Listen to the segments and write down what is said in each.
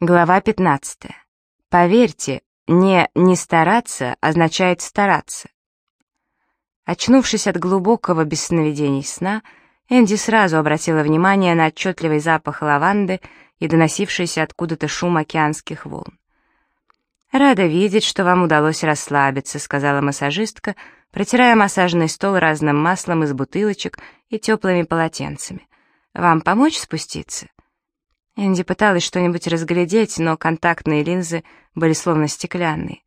Глава 15. Поверьте, не «не стараться» означает «стараться». Очнувшись от глубокого без сновидений сна, Энди сразу обратила внимание на отчетливый запах лаванды и доносившийся откуда-то шум океанских волн. «Рада видеть, что вам удалось расслабиться», — сказала массажистка, протирая массажный стол разным маслом из бутылочек и теплыми полотенцами. «Вам помочь спуститься?» Энди пыталась что-нибудь разглядеть, но контактные линзы были словно стеклянные.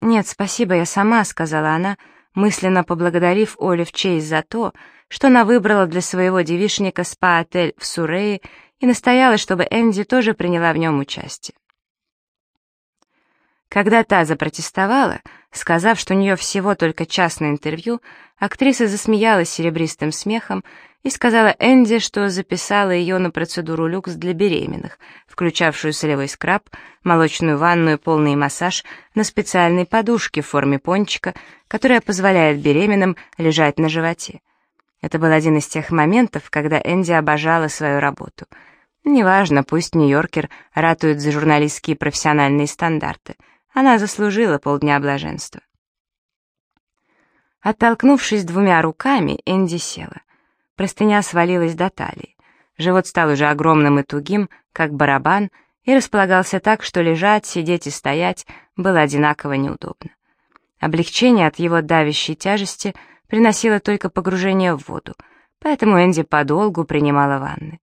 «Нет, спасибо, я сама», — сказала она, мысленно поблагодарив Олив Чейз за то, что она выбрала для своего девишника спа-отель в Сурее и настояла, чтобы Энди тоже приняла в нем участие. Когда та запротестовала, сказав, что у нее всего только частное интервью, актриса засмеялась серебристым смехом и сказала Энди, что записала ее на процедуру люкс для беременных, включавшую солевой скраб, молочную ванную, полный массаж на специальной подушке в форме пончика, которая позволяет беременным лежать на животе. Это был один из тех моментов, когда Энди обожала свою работу. Неважно, пусть Нью-Йоркер ратует за журналистские профессиональные стандарты. Она заслужила полдня блаженства. Оттолкнувшись двумя руками, Энди села. Простыня свалилась до талии. Живот стал уже огромным и тугим, как барабан, и располагался так, что лежать, сидеть и стоять было одинаково неудобно. Облегчение от его давящей тяжести приносило только погружение в воду, поэтому Энди подолгу принимала ванны.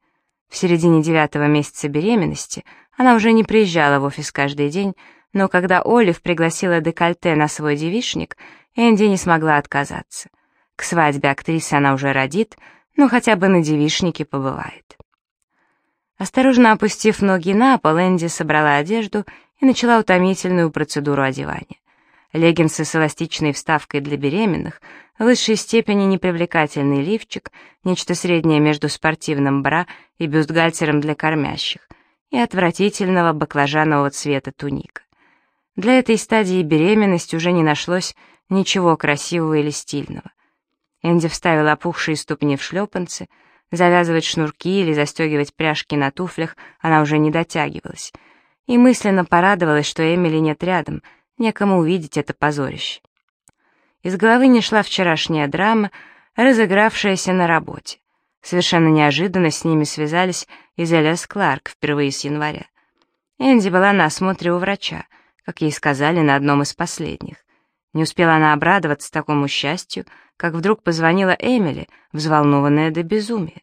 В середине девятого месяца беременности она уже не приезжала в офис каждый день, но когда Олив пригласила декольте на свой девишник, Энди не смогла отказаться. К свадьбе актрисы она уже родит, ну хотя бы на девишнике побывает. Осторожно опустив ноги на пол, Энди собрала одежду и начала утомительную процедуру одевания. Леггинсы с эластичной вставкой для беременных, в высшей степени непривлекательный лифчик, нечто среднее между спортивным бра и бюстгальтером для кормящих, и отвратительного баклажанового цвета туника. Для этой стадии беременности уже не нашлось ничего красивого или стильного. Энди вставила опухшие ступни в шлепанцы, завязывать шнурки или застегивать пряжки на туфлях она уже не дотягивалась, и мысленно порадовалась, что Эмили нет рядом, некому увидеть это позорище. Из головы не шла вчерашняя драма, разыгравшаяся на работе. Совершенно неожиданно с ними связались из Элиас Кларк впервые с января. Энди была на осмотре у врача, как ей сказали на одном из последних. Не успела она обрадоваться такому счастью, как вдруг позвонила Эмили, взволнованная до безумия.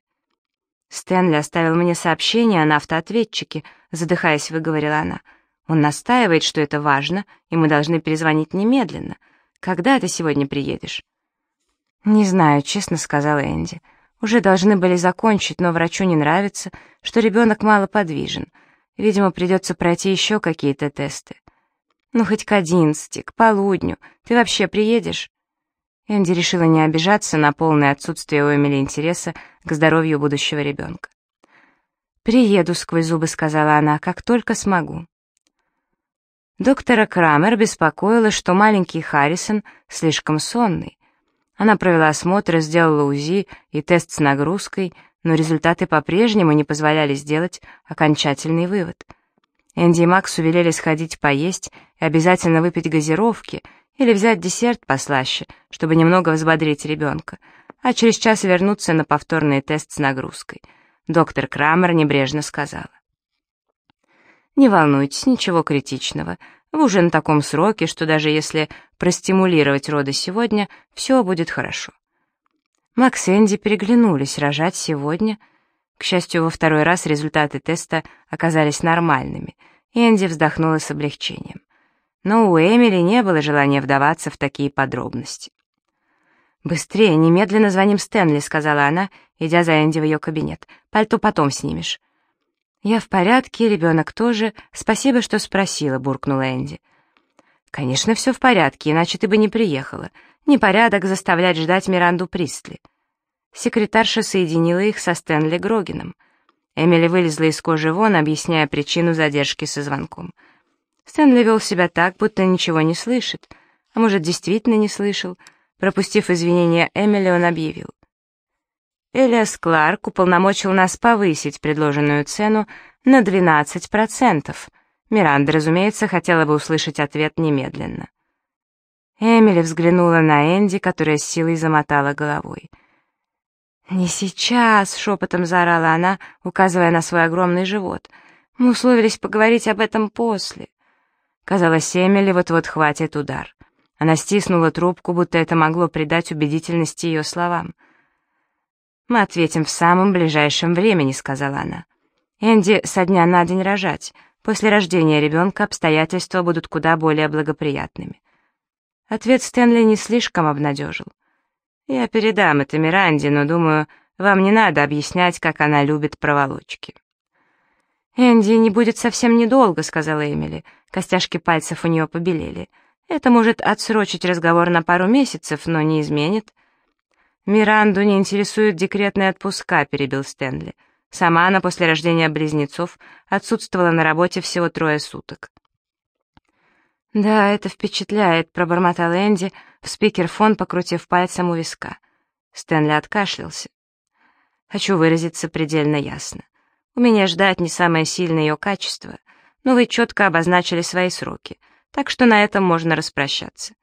«Стэнли оставил мне сообщение на автоответчике», — задыхаясь, выговорила она. «Он настаивает, что это важно, и мы должны перезвонить немедленно. Когда ты сегодня приедешь?» «Не знаю», — честно сказала Энди. «Уже должны были закончить, но врачу не нравится, что ребенок мало подвижен. Видимо, придется пройти еще какие-то тесты. Ну, хоть к одиннадцати, к полудню. Ты вообще приедешь?» Энди решила не обижаться на полное отсутствие у Эмили интереса к здоровью будущего ребенка. «Приеду», — сквозь зубы сказала она, — «как только смогу». Доктора Крамер беспокоила, что маленький Харрисон слишком сонный. Она провела осмотр, сделала УЗИ и тест с нагрузкой, но результаты по-прежнему не позволяли сделать окончательный вывод. Энди и Максу велели сходить поесть и обязательно выпить газировки — или взять десерт послаще, чтобы немного взбодрить ребенка, а через час вернуться на повторный тест с нагрузкой. Доктор Крамер небрежно сказала. «Не волнуйтесь, ничего критичного. Вы уже на таком сроке, что даже если простимулировать роды сегодня, все будет хорошо». Макс и Энди переглянулись, рожать сегодня. К счастью, во второй раз результаты теста оказались нормальными, Энди вздохнула с облегчением но у Эмили не было желания вдаваться в такие подробности. «Быстрее, немедленно звоним Стэнли», — сказала она, идя за Энди в ее кабинет. «Пальто потом снимешь». «Я в порядке, ребенок тоже. Спасибо, что спросила», — буркнула Энди. «Конечно, все в порядке, иначе ты бы не приехала. Непорядок заставлять ждать Миранду Пристли». Секретарша соединила их со Стэнли Грогином. Эмили вылезла из кожи вон, объясняя причину задержки со звонком. Стэнли вел себя так, будто ничего не слышит. А может, действительно не слышал. Пропустив извинения Эмили, он объявил. Элиас Кларк уполномочил нас повысить предложенную цену на 12%. Миранда, разумеется, хотела бы услышать ответ немедленно. Эмили взглянула на Энди, которая с силой замотала головой. «Не сейчас!» — шепотом заорала она, указывая на свой огромный живот. «Мы условились поговорить об этом после». Казалось, Эмили вот-вот хватит удар. Она стиснула трубку, будто это могло придать убедительности ее словам. «Мы ответим в самом ближайшем времени», — сказала она. «Энди со дня на день рожать. После рождения ребенка обстоятельства будут куда более благоприятными». Ответ Стэнли не слишком обнадежил. «Я передам это Миранде, но, думаю, вам не надо объяснять, как она любит проволочки». «Энди не будет совсем недолго», — сказала Эмили. Костяшки пальцев у нее побелели. «Это может отсрочить разговор на пару месяцев, но не изменит». «Миранду не интересуют декретные отпуска», — перебил Стэнли. Сама она после рождения близнецов отсутствовала на работе всего трое суток. «Да, это впечатляет», — пробормотал Энди в спикерфон, покрутив пальцем у виска. Стэнли откашлялся. «Хочу выразиться предельно ясно. У меня ждать не самое сильное ее качество, но вы четко обозначили свои сроки, так что на этом можно распрощаться.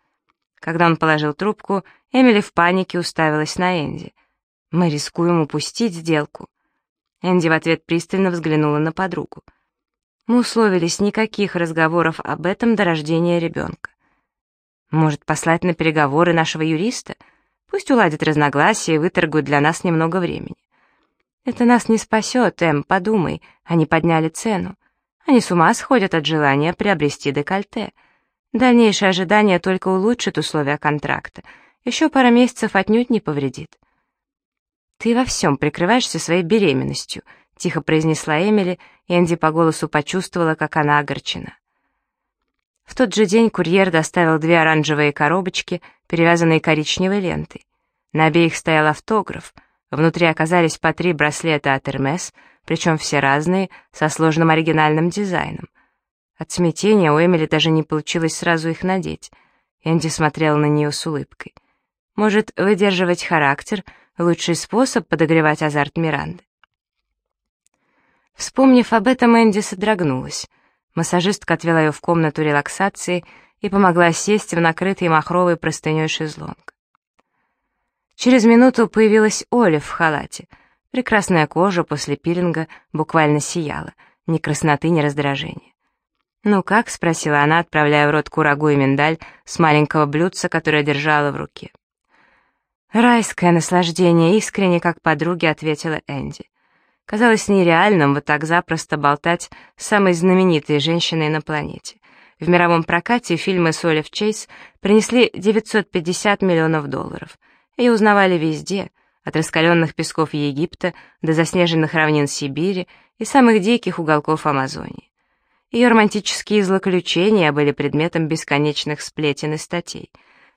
Когда он положил трубку, Эмили в панике уставилась на Энди. «Мы рискуем упустить сделку». Энди в ответ пристально взглянула на подругу. «Мы условились никаких разговоров об этом до рождения ребенка. Может, послать на переговоры нашего юриста? Пусть уладит разногласия и выторгуют для нас немного времени. Это нас не спасет, Эм, подумай, они подняли цену. Они с ума сходят от желания приобрести декольте». Дальнейшее ожидание только улучшит условия контракта. Еще пара месяцев отнюдь не повредит. «Ты во всем прикрываешься своей беременностью», — тихо произнесла Эмили, и Энди по голосу почувствовала, как она огорчена. В тот же день курьер доставил две оранжевые коробочки, перевязанные коричневой лентой. На обеих стоял автограф. Внутри оказались по три браслета от Hermes, причем все разные, со сложным оригинальным дизайном. От смятения у Эмили даже не получилось сразу их надеть. Энди смотрел на нее с улыбкой. Может, выдерживать характер — лучший способ подогревать азарт Миранды. Вспомнив об этом, Энди содрогнулась. Массажистка отвела ее в комнату релаксации и помогла сесть в накрытый махровой простыней шезлонг. Через минуту появилась Оля в халате. Прекрасная кожа после пилинга буквально сияла. Ни красноты, ни раздражения. «Ну как?» — спросила она, отправляя в рот курагу и миндаль с маленького блюдца, которое держала в руке. «Райское наслаждение», — искренне, как подруги, ответила Энди. Казалось нереальным вот так запросто болтать с самой знаменитой женщиной на планете. В мировом прокате фильмы с Олив Чейз принесли 950 миллионов долларов. Ее узнавали везде, от раскаленных песков Египта до заснеженных равнин Сибири и самых диких уголков Амазонии. Ее романтические злоключения были предметом бесконечных сплетен и статей.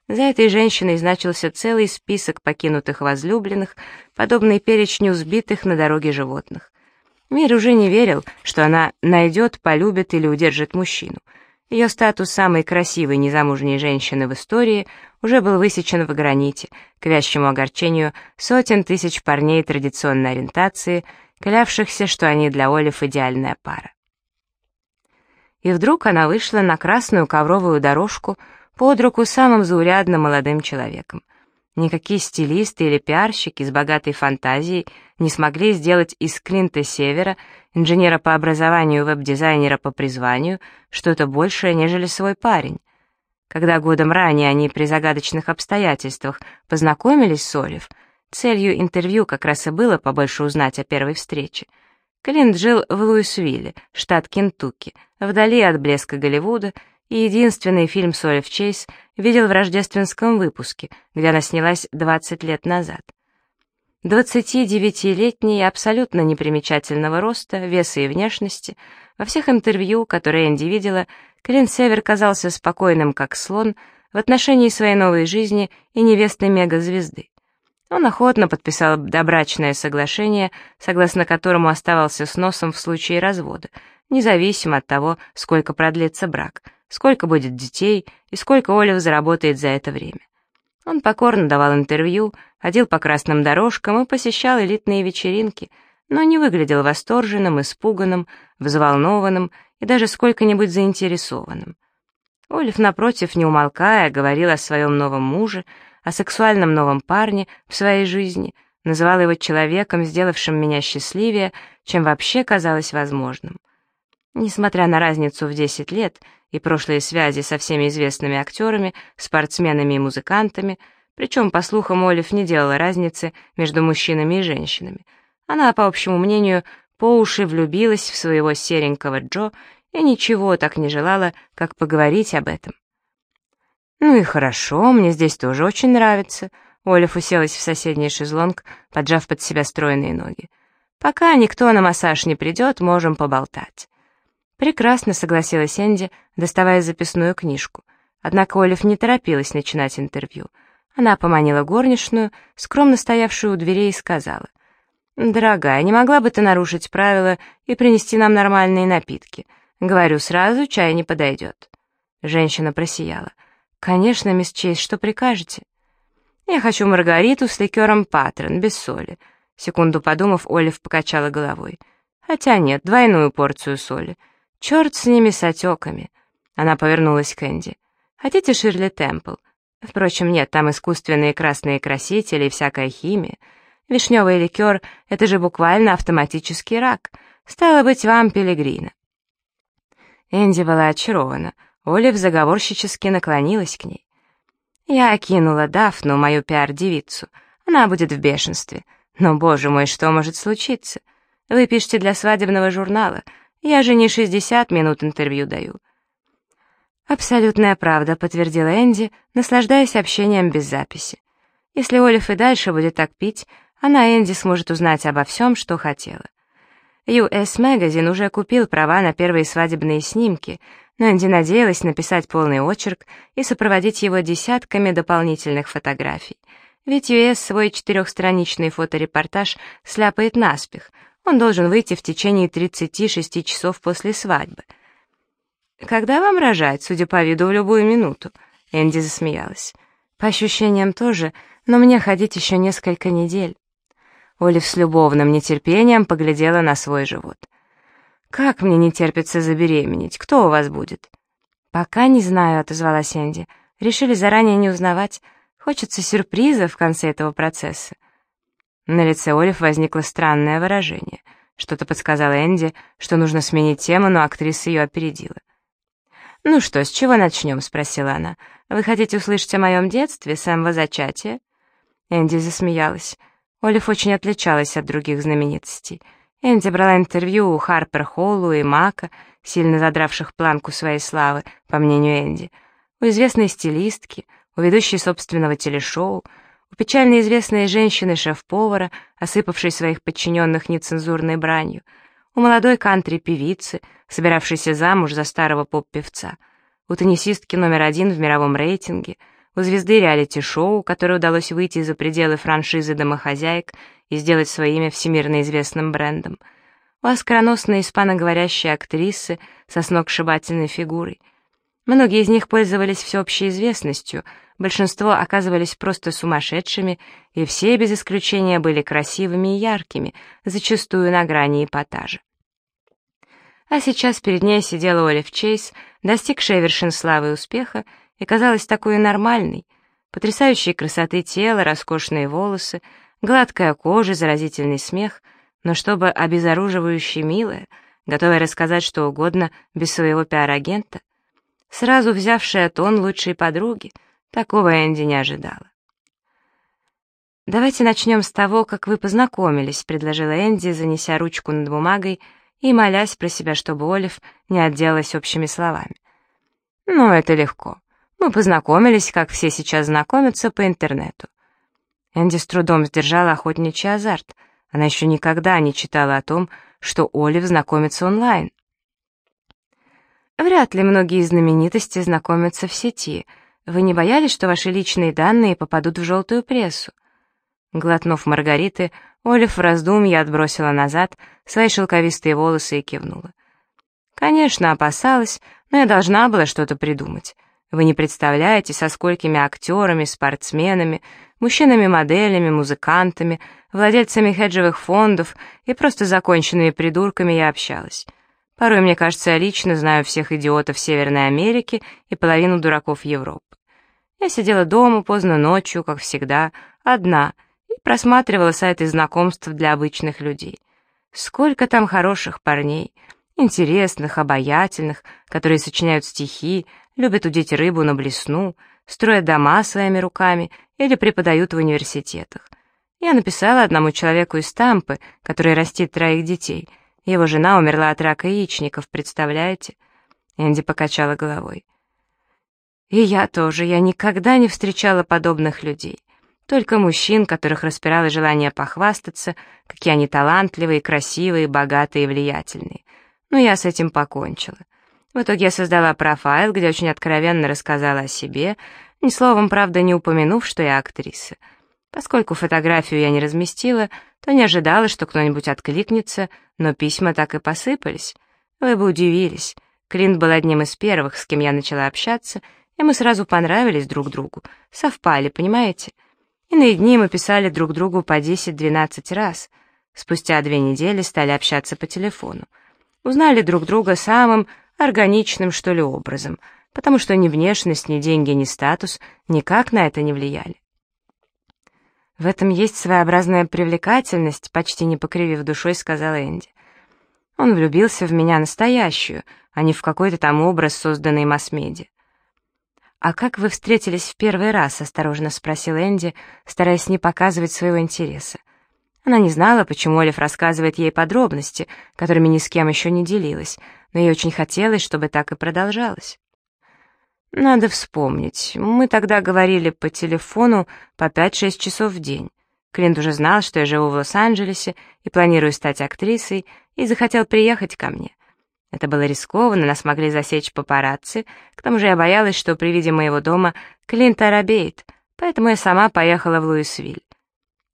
За этой женщиной значился целый список покинутых возлюбленных, подобный перечню сбитых на дороге животных. Мир уже не верил, что она найдет, полюбит или удержит мужчину. Ее статус самой красивой незамужней женщины в истории уже был высечен в граните, к вящему огорчению сотен тысяч парней традиционной ориентации, клявшихся, что они для Олив идеальная пара и вдруг она вышла на красную ковровую дорожку под руку самым заурядным молодым человеком. Никакие стилисты или пиарщики с богатой фантазией не смогли сделать из Клинта Севера, инженера по образованию веб-дизайнера по призванию, что-то большее, нежели свой парень. Когда годом ранее они при загадочных обстоятельствах познакомились с Олив, целью интервью как раз и было побольше узнать о первой встрече — Клинт жил в Луисвилле, штат Кентукки, вдали от блеска Голливуда, и единственный фильм с Олив Чейз видел в рождественском выпуске, где она снялась 20 лет назад. 29-летний, абсолютно непримечательного роста, веса и внешности, во всех интервью, которые Энди видела, Клинт Север казался спокойным, как слон, в отношении своей новой жизни и невесты мегазвезды. Он охотно подписал добрачное соглашение, согласно которому оставался с носом в случае развода, независимо от того, сколько продлится брак, сколько будет детей и сколько Олив заработает за это время. Он покорно давал интервью, ходил по красным дорожкам и посещал элитные вечеринки, но не выглядел восторженным, испуганным, взволнованным и даже сколько-нибудь заинтересованным. Олив, напротив, не умолкая, говорил о своем новом муже, о сексуальном новом парне в своей жизни, называл его человеком, сделавшим меня счастливее, чем вообще казалось возможным. Несмотря на разницу в 10 лет и прошлые связи со всеми известными актерами, спортсменами и музыкантами, причем, по слухам, Олив не делала разницы между мужчинами и женщинами, она, по общему мнению, по уши влюбилась в своего серенького Джо и ничего так не желала, как поговорить об этом. «Ну и хорошо, мне здесь тоже очень нравится», — Олив уселась в соседний шезлонг, поджав под себя стройные ноги. «Пока никто на массаж не придет, можем поболтать». «Прекрасно», — согласилась Энди, доставая записную книжку. Однако Олив не торопилась начинать интервью. Она поманила горничную, скромно стоявшую у дверей, и сказала. «Дорогая, не могла бы ты нарушить правила и принести нам нормальные напитки? Говорю сразу, чай не подойдет». Женщина просияла. «Конечно, мисс Чейз, что прикажете?» «Я хочу маргариту с ликером Патрон, без соли». Секунду подумав, Олив покачала головой. «Хотя нет, двойную порцию соли. Черт с ними, с отеками». Она повернулась к Энди. «Хотите Ширли Темпл? Впрочем, нет, там искусственные красные красители и всякая химия. Вишневый ликер — это же буквально автоматический рак. Стало быть, вам пилигрина». Энди была очарована. Олив заговорщически наклонилась к ней. Я окинула Дафну, мою пиар-девицу. Она будет в бешенстве. Но, боже мой, что может случиться? Вы пишете для свадебного журнала. Я же не 60 минут интервью даю. «Абсолютная правда», — подтвердила Энди, наслаждаясь общением без записи. «Если Олив и дальше будет так пить, она, Энди, сможет узнать обо всем, что хотела. US Magazine уже купил права на первые свадебные снимки, но Энди надеялась написать полный очерк и сопроводить его десятками дополнительных фотографий. Ведь US свой четырехстраничный фоторепортаж сляпает наспех, он должен выйти в течение 36 часов после свадьбы. «Когда вам рожать, судя по виду, в любую минуту?» Энди засмеялась. «По ощущениям тоже, но мне ходить еще несколько недель». Олив с любовным нетерпением поглядела на свой живот. «Как мне не терпится забеременеть? Кто у вас будет?» «Пока не знаю», — отозвалась Энди. «Решили заранее не узнавать. Хочется сюрприза в конце этого процесса». На лице Олив возникло странное выражение. Что-то подсказало Энди, что нужно сменить тему, но актриса ее опередила. «Ну что, с чего начнем?» — спросила она. «Вы хотите услышать о моем детстве, самого зачатия?» Энди засмеялась. Олив очень отличалась от других знаменитостей. Энди брала интервью у Харпер Холлу и Мака, сильно задравших планку своей славы, по мнению Энди, у известной стилистки, у ведущей собственного телешоу, у печально известной женщины-шеф-повара, осыпавшей своих подчиненных нецензурной бранью, у молодой кантри-певицы, собиравшейся замуж за старого поп-певца, у теннисистки номер один в мировом рейтинге — у звезды реалити-шоу, которой удалось выйти за пределы франшизы «Домохозяек» и сделать свое имя всемирно известным брендом, у оскароносной испаноговорящей актрисы со сногсшибательной фигурой. Многие из них пользовались всеобщей известностью, большинство оказывались просто сумасшедшими, и все без исключения были красивыми и яркими, зачастую на грани эпатажа. А сейчас перед ней сидела Олив Чейз, достигшая вершин славы и успеха, и казалась такой нормальной. Потрясающей красоты тела, роскошные волосы, гладкая кожа, заразительный смех, но чтобы обезоруживающе милая, готовая рассказать что угодно без своего пиар-агента, сразу взявшая тон лучшей подруги, такого Энди не ожидала. «Давайте начнем с того, как вы познакомились», — предложила Энди, занеся ручку над бумагой и молясь про себя, чтобы Олив не отделалась общими словами. «Ну, это легко. Мы познакомились, как все сейчас знакомятся, по интернету. Энди с трудом сдержала охотничий азарт. Она еще никогда не читала о том, что Олив знакомится онлайн. Вряд ли многие знаменитости знакомятся в сети. Вы не боялись, что ваши личные данные попадут в желтую прессу? Глотнув Маргариты, Олив в раздумье отбросила назад свои шелковистые волосы и кивнула. Конечно, опасалась, но я должна была что-то придумать. Вы не представляете, со сколькими актерами, спортсменами, мужчинами-моделями, музыкантами, владельцами хеджевых фондов и просто законченными придурками я общалась. Порой, мне кажется, я лично знаю всех идиотов Северной Америки и половину дураков Европы. Я сидела дома поздно ночью, как всегда, одна, и просматривала сайты знакомств для обычных людей. Сколько там хороших парней, интересных, обаятельных, которые сочиняют стихи, любят удить рыбу на блесну, строят дома своими руками или преподают в университетах. Я написала одному человеку из Тампы, который растит троих детей. Его жена умерла от рака яичников, представляете? Энди покачала головой. И я тоже, я никогда не встречала подобных людей. Только мужчин, которых распирало желание похвастаться, какие они талантливые, красивые, богатые и влиятельные. Но я с этим покончила. В итоге я создала профайл, где очень откровенно рассказала о себе, ни словом, правда, не упомянув, что я актриса. Поскольку фотографию я не разместила, то не ожидала, что кто-нибудь откликнется, но письма так и посыпались. Вы бы удивились. Клинт был одним из первых, с кем я начала общаться, и мы сразу понравились друг другу, совпали, понимаете? Иные дни мы писали друг другу по 10-12 раз. Спустя две недели стали общаться по телефону. Узнали друг друга самым органичным, что ли, образом, потому что ни внешность, ни деньги, ни статус никак на это не влияли. «В этом есть своеобразная привлекательность», — почти не покривив душой, сказал Энди. Он влюбился в меня настоящую, а не в какой-то там образ, созданный масс-медиа. «А как вы встретились в первый раз?» — осторожно спросил Энди, стараясь не показывать своего интереса. Она не знала, почему Олив рассказывает ей подробности, которыми ни с кем еще не делилась, но ей очень хотелось, чтобы так и продолжалось. Надо вспомнить. Мы тогда говорили по телефону по 5-6 часов в день. Клинт уже знал, что я живу в Лос-Анджелесе и планирую стать актрисой, и захотел приехать ко мне. Это было рискованно, нас могли засечь папарацци, к тому же я боялась, что при виде моего дома Клинт оробеет, поэтому я сама поехала в Луисвиль.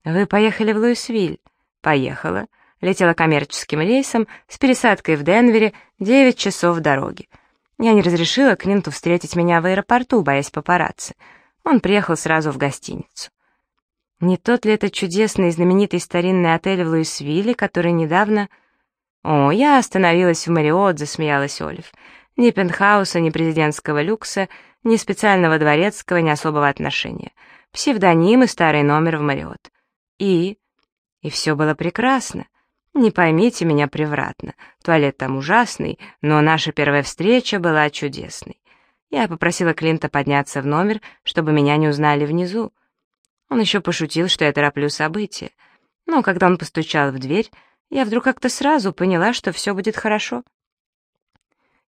«Вы поехали в Луисвиль?» «Поехала. Летела коммерческим рейсом с пересадкой в Денвере 9 часов дороги. Я не разрешила Клинту встретить меня в аэропорту, боясь папарацци. Он приехал сразу в гостиницу. Не тот ли это чудесный знаменитый старинный отель в Луисвилле, который недавно... «О, я остановилась в Мариот», — засмеялась Олив. «Ни пентхауса, ни президентского люкса, ни специального дворецкого, ни особого отношения. Псевдоним и старый номер в Мариот. И... И все было прекрасно. Не поймите меня превратно. Туалет там ужасный, но наша первая встреча была чудесной. Я попросила Клинта подняться в номер, чтобы меня не узнали внизу. Он еще пошутил, что я тороплю события. Но когда он постучал в дверь, я вдруг как-то сразу поняла, что все будет хорошо.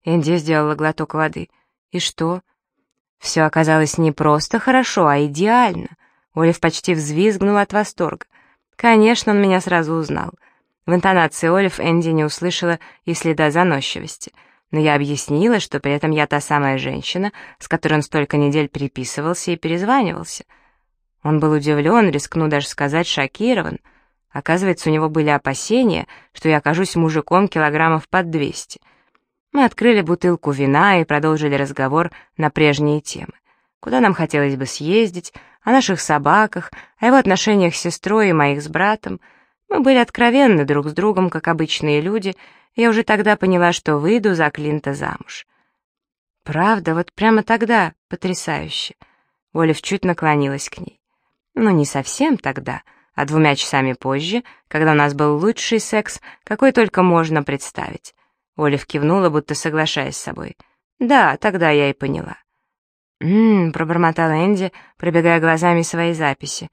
Энди сделала глоток воды. И что? Все оказалось не просто хорошо, а идеально. Олив почти взвизгнул от восторга. Конечно, он меня сразу узнал. В интонации Олив Энди не услышала и следа заносчивости. Но я объяснила, что при этом я та самая женщина, с которой он столько недель переписывался и перезванивался. Он был удивлен, рискну даже сказать, шокирован — Оказывается, у него были опасения, что я окажусь мужиком килограммов под 200. Мы открыли бутылку вина и продолжили разговор на прежние темы. Куда нам хотелось бы съездить, о наших собаках, о его отношениях с сестрой и моих с братом. Мы были откровенны друг с другом, как обычные люди, я уже тогда поняла, что выйду за Клинта замуж. Правда, вот прямо тогда, потрясающе. Олив чуть наклонилась к ней. Ну, не совсем тогда, — а двумя часами позже, когда у нас был лучший секс, какой только можно представить. Олив кивнула, будто соглашаясь с собой. «Да, тогда я и поняла». «М-м», пробормотала Энди, пробегая глазами свои записи.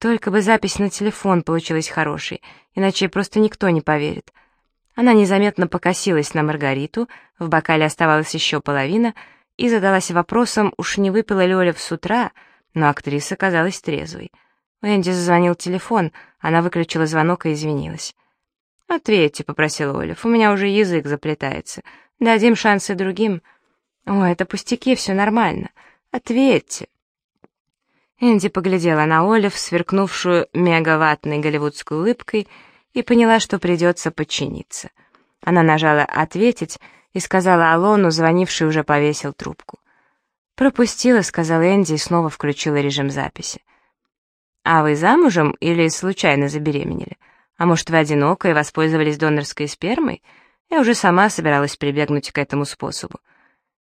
«Только бы запись на телефон получилась хорошей, иначе просто никто не поверит». Она незаметно покосилась на Маргариту, в бокале оставалась еще половина, и задалась вопросом, уж не выпила ли Олив с утра, но актриса казалась трезвой. У Энди зазвонил телефон, она выключила звонок и извинилась. «Ответьте», — попросил Олив, — «у меня уже язык заплетается. Дадим шансы другим». «О, это пустяки, все нормально. Ответьте». Энди поглядела на Олив, сверкнувшую мегаватной голливудской улыбкой, и поняла, что придется подчиниться. Она нажала «ответить» и сказала Алону, звонивший уже повесил трубку. «Пропустила», — сказал Энди и снова включила режим записи. «А вы замужем или случайно забеременели? А может, вы одинока и воспользовались донорской спермой? Я уже сама собиралась прибегнуть к этому способу».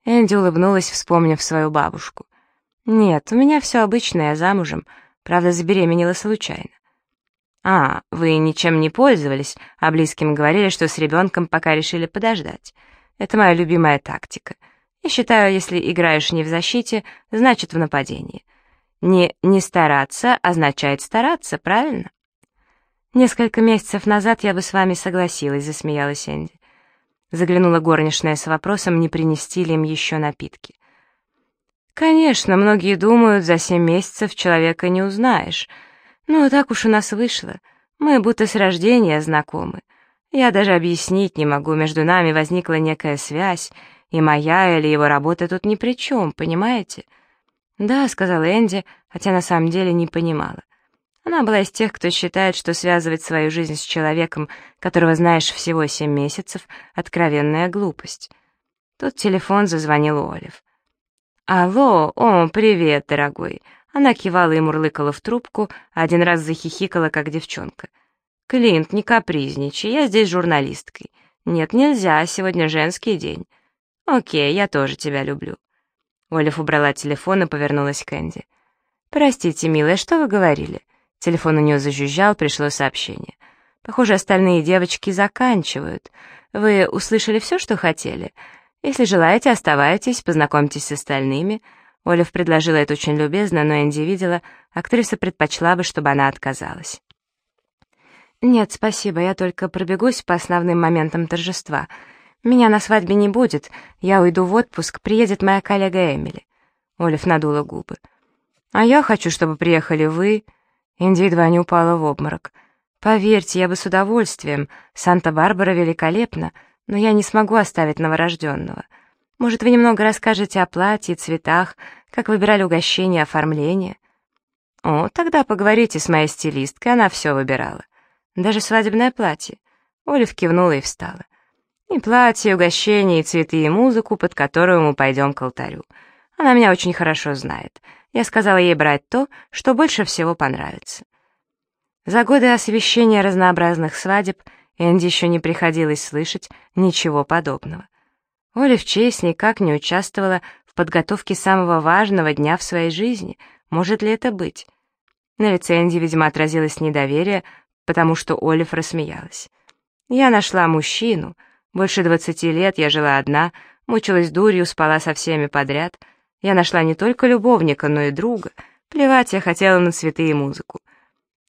Энди улыбнулась, вспомнив свою бабушку. «Нет, у меня все обычно, я замужем. Правда, забеременела случайно». «А, вы ничем не пользовались, а близким говорили, что с ребенком пока решили подождать. Это моя любимая тактика. Я считаю, если играешь не в защите, значит в нападении. Не «не стараться» означает стараться, правильно?» «Несколько месяцев назад я бы с вами согласилась», — засмеялась Энди. Заглянула горничная с вопросом, не принести ли им еще напитки. «Конечно, многие думают, за семь месяцев человека не узнаешь. Но так уж у нас вышло. Мы будто с рождения знакомы. Я даже объяснить не могу, между нами возникла некая связь, и моя или его работа тут ни при чем, понимаете?» «Да», — сказала Энди, хотя на самом деле не понимала. Она была из тех, кто считает, что связывать свою жизнь с человеком, которого знаешь всего семь месяцев, — откровенная глупость. Тут телефон зазвонил Олив. «Алло, о, привет, дорогой!» Она кивала и мурлыкала в трубку, один раз захихикала, как девчонка. «Клинт, не капризничай, я здесь журналисткой. Нет, нельзя, сегодня женский день. Окей, я тоже тебя люблю». Олив убрала телефон и повернулась к Энди. «Простите, милая, что вы говорили?» Телефон у нее зажужжал, пришло сообщение. «Похоже, остальные девочки заканчивают. Вы услышали все, что хотели? Если желаете, оставайтесь, познакомьтесь с остальными». Олив предложила это очень любезно, но Энди видела, актриса предпочла бы, чтобы она отказалась. «Нет, спасибо, я только пробегусь по основным моментам торжества. Меня на свадьбе не будет, я уйду в отпуск, приедет моя коллега Эмили». Олив надула губы. «А я хочу, чтобы приехали вы...» Энди едва не упала в обморок. «Поверьте, я бы с удовольствием. Санта-Барбара великолепна, но я не смогу оставить новорожденного. Может, вы немного расскажете о платье, цветах, как выбирали угощение, оформление?» «О, тогда поговорите с моей стилисткой, она все выбирала. Даже свадебное платье». Олив кивнула и встала. «И платье, и угощение, и цветы, и музыку, под которую мы пойдем к алтарю. Она меня очень хорошо знает. Я сказала ей брать то, что больше всего понравится». За годы освещения разнообразных свадеб Энди еще не приходилось слышать ничего подобного. Олив Чейз никак не участвовала в подготовке самого важного дня в своей жизни. Может ли это быть? На лице Энди, видимо, отразилось недоверие, потому что Олив рассмеялась. «Я нашла мужчину. Больше двадцати лет я жила одна, мучилась дурью, спала со всеми подряд. Я нашла не только любовника, но и друга. Плевать я хотела на цветы и музыку».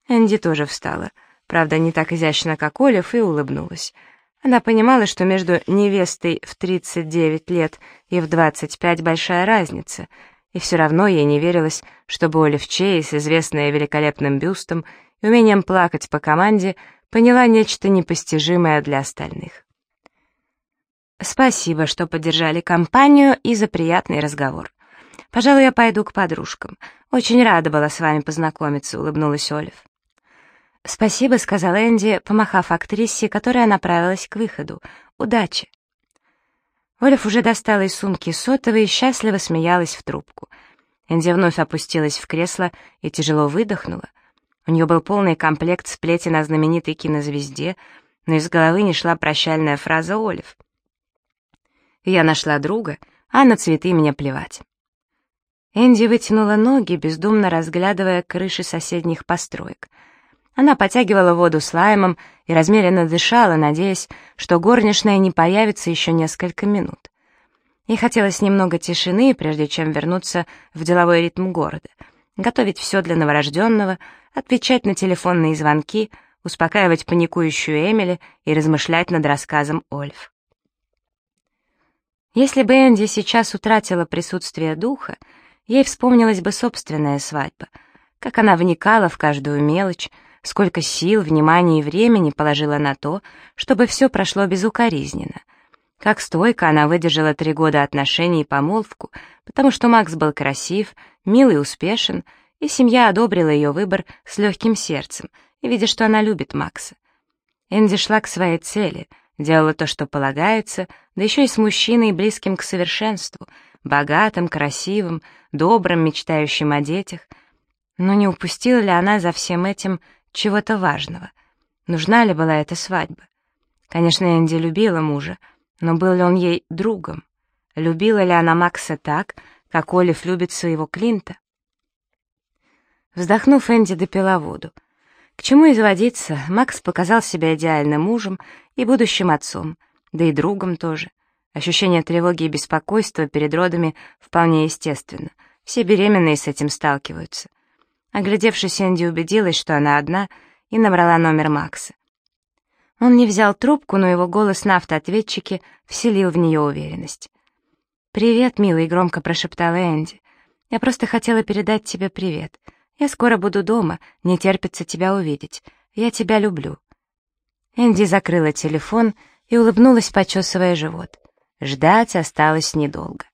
Энди тоже встала правда, не так изящно, как Олив, и улыбнулась. Она понимала, что между невестой в 39 лет и в 25 большая разница, и все равно ей не верилось, чтобы Олив Чейз, известная великолепным бюстом и умением плакать по команде, поняла нечто непостижимое для остальных. «Спасибо, что поддержали компанию и за приятный разговор. Пожалуй, я пойду к подружкам. Очень рада была с вами познакомиться», — улыбнулась Олив. «Спасибо», — сказал Энди, помахав актрисе, которая направилась к выходу. «Удачи!» Олив уже достала из сумки сотовый и счастливо смеялась в трубку. Энди вновь опустилась в кресло и тяжело выдохнула. У нее был полный комплект сплетен о знаменитой кинозвезде, но из головы не шла прощальная фраза Олив. «Я нашла друга, а на цветы мне плевать». Энди вытянула ноги, бездумно разглядывая крыши соседних построек — она потягивала воду с лаймом и размеренно дышала, надеясь, что горничная не появится еще несколько минут. Ей хотелось немного тишины, прежде чем вернуться в деловой ритм города, готовить все для новорожденного, отвечать на телефонные звонки, успокаивать паникующую Эмили и размышлять над рассказом Ольф. Если бы Энди сейчас утратила присутствие духа, ей вспомнилась бы собственная свадьба, как она вникала в каждую мелочь, сколько сил, внимания и времени положила на то, чтобы все прошло безукоризненно. Как стойко она выдержала три года отношений и помолвку, потому что Макс был красив, мил и успешен, и семья одобрила ее выбор с легким сердцем, видя, что она любит Макса. Энди шла к своей цели, делала то, что полагается, да еще и с мужчиной, близким к совершенству, богатым, красивым, добрым, мечтающим о детях. Но не упустила ли она за всем этим чего-то важного? Нужна ли была эта свадьба? Конечно, Энди любила мужа, но был ли он ей другом? Любила ли она Макса так, как Олив любит своего Клинта? Вздохнув, Энди допила воду. К чему изводиться, Макс показал себя идеальным мужем и будущим отцом, да и другом тоже. Ощущение тревоги и беспокойства перед родами вполне естественно. Все беременные с этим сталкиваются. Оглядевшись, Энди убедилась, что она одна, и набрала номер Макса. Он не взял трубку, но его голос на автоответчике вселил в нее уверенность. «Привет, милый», — громко прошептала Энди. «Я просто хотела передать тебе привет. Я скоро буду дома, не терпится тебя увидеть. Я тебя люблю». Энди закрыла телефон и улыбнулась, почесывая живот. Ждать осталось недолго.